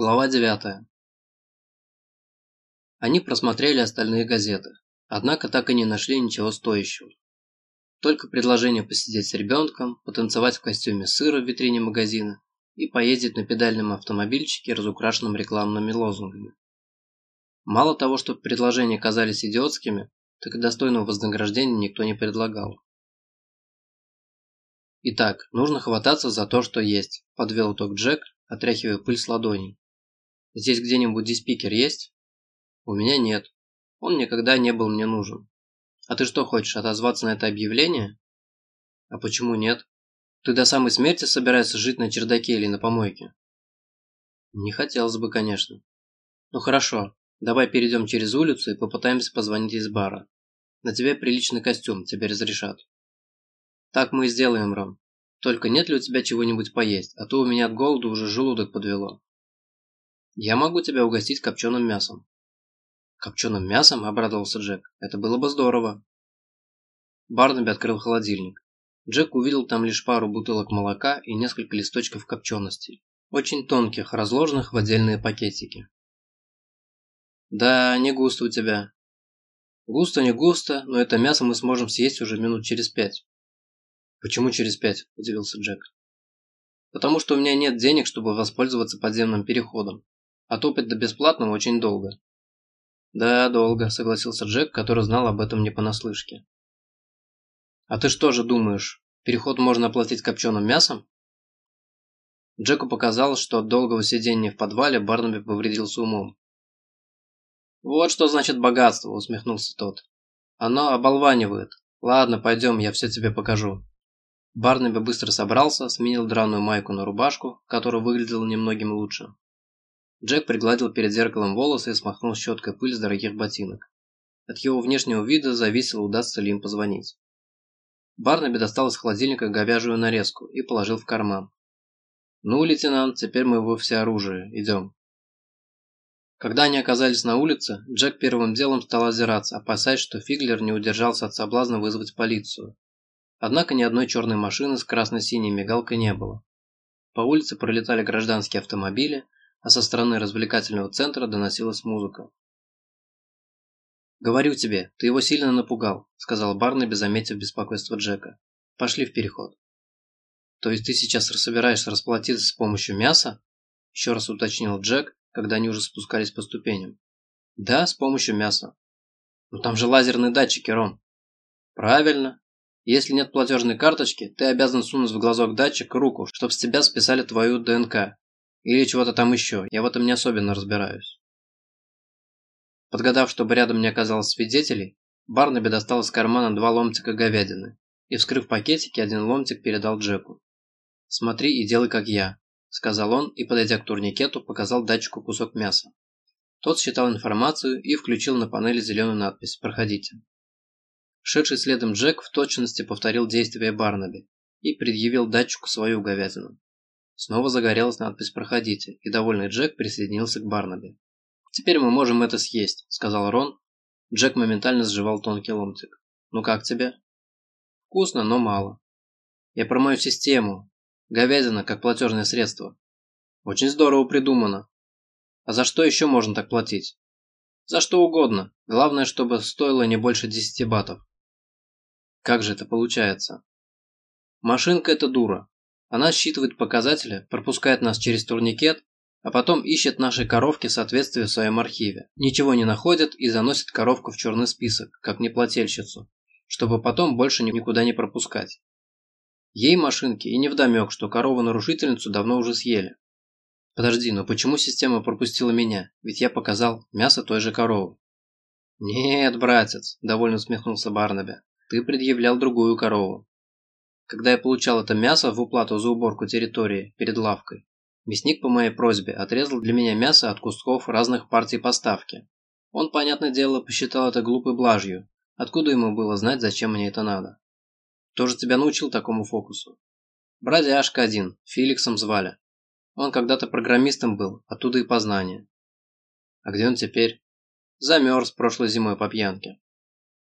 Глава 9. Они просмотрели остальные газеты, однако так и не нашли ничего стоящего. Только предложение посидеть с ребенком, потанцевать в костюме сыра в витрине магазина и поездить на педальном автомобильчике, разукрашенном рекламными лозунгами. Мало того, что предложения казались идиотскими, так и достойного вознаграждения никто не предлагал. Итак, нужно хвататься за то, что есть, подвел итог Джек, отряхивая пыль с ладоней. Здесь где-нибудь диспикер есть? У меня нет. Он никогда не был мне нужен. А ты что хочешь, отозваться на это объявление? А почему нет? Ты до самой смерти собираешься жить на чердаке или на помойке? Не хотелось бы, конечно. Ну хорошо, давай перейдем через улицу и попытаемся позвонить из бара. На тебе приличный костюм, тебе разрешат. Так мы и сделаем, Ром. Только нет ли у тебя чего-нибудь поесть, а то у меня от голода уже желудок подвело. Я могу тебя угостить копченым мясом. Копченым мясом? Обрадовался Джек. Это было бы здорово. Барнаби открыл холодильник. Джек увидел там лишь пару бутылок молока и несколько листочков копченостей. Очень тонких, разложенных в отдельные пакетики. Да, не густо у тебя. Густо, не густо, но это мясо мы сможем съесть уже минут через пять. Почему через пять? Удивился Джек. Потому что у меня нет денег, чтобы воспользоваться подземным переходом. А топать до бесплатного очень долго. Да, долго, согласился Джек, который знал об этом не понаслышке. А ты что же думаешь, переход можно оплатить копченым мясом? Джеку показалось, что от долгого сидения в подвале Барнаби повредился умом. «Вот что значит богатство», – усмехнулся тот. «Оно оболванивает. Ладно, пойдем, я все тебе покажу». Барнаби быстро собрался, сменил драную майку на рубашку, которая выглядела немногим лучше. Джек пригладил перед зеркалом волосы и смахнул щеткой пыль с дорогих ботинок. От его внешнего вида зависело, удастся ли им позвонить. Барнаби достал из холодильника говяжью нарезку и положил в карман. «Ну, лейтенант, теперь мы во всеоружие. Идем». Когда они оказались на улице, Джек первым делом стал озираться, опасаясь, что Фиглер не удержался от соблазна вызвать полицию. Однако ни одной черной машины с красно-синей мигалкой не было. По улице пролетали гражданские автомобили, а со стороны развлекательного центра доносилась музыка. «Говорю тебе, ты его сильно напугал», – сказал Барнаби, заметив беспокойство Джека. «Пошли в переход». «То есть ты сейчас собираешься расплатиться с помощью мяса?» – еще раз уточнил Джек, когда они уже спускались по ступеням. «Да, с помощью мяса». «Но там же лазерные датчики, Ром». «Правильно. Если нет платежной карточки, ты обязан сунуть в глазок датчик руку, чтобы с тебя списали твою ДНК. Или чего-то там еще, я в этом не особенно разбираюсь. Подгадав, чтобы рядом не оказалось свидетелей, Барнаби достал из кармана два ломтика говядины и, вскрыв пакетики, один ломтик передал Джеку. «Смотри и делай, как я», – сказал он и, подойдя к турникету, показал датчику кусок мяса. Тот считал информацию и включил на панели зеленую надпись «Проходите». Шедший следом Джек в точности повторил действия Барнаби и предъявил датчику свою говядину. Снова загорелась надпись «Проходите», и довольный Джек присоединился к Барнаби. «Теперь мы можем это съесть», – сказал Рон. Джек моментально сживал тонкий ломтик. «Ну как тебе?» «Вкусно, но мало». «Я про мою систему. Говядина как платежное средство». «Очень здорово придумано». «А за что еще можно так платить?» «За что угодно. Главное, чтобы стоило не больше 10 батов». «Как же это получается?» «Машинка – это дура. Она считывает показатели, пропускает нас через турникет, а потом ищет наши коровки в соответствии в своем архиве. Ничего не находит и заносит коровку в черный список, как неплательщицу, чтобы потом больше никуда не пропускать. Ей машинки и невдомек, что корову-нарушительницу давно уже съели. Подожди, но почему система пропустила меня? Ведь я показал мясо той же коровы. Нет, братец, довольно усмехнулся Барнаби. Ты предъявлял другую корову. Когда я получал это мясо в уплату за уборку территории перед лавкой, мясник по моей просьбе отрезал для меня мясо от кусков разных партий поставки. Он, понятное дело, посчитал это глупой блажью. Откуда ему было знать, зачем мне это надо? Кто же тебя научил такому фокусу? Бродяжка один, Феликсом звали. Он когда-то программистом был, оттуда и познание. А где он теперь? Замерз прошлой зимой по пьянке.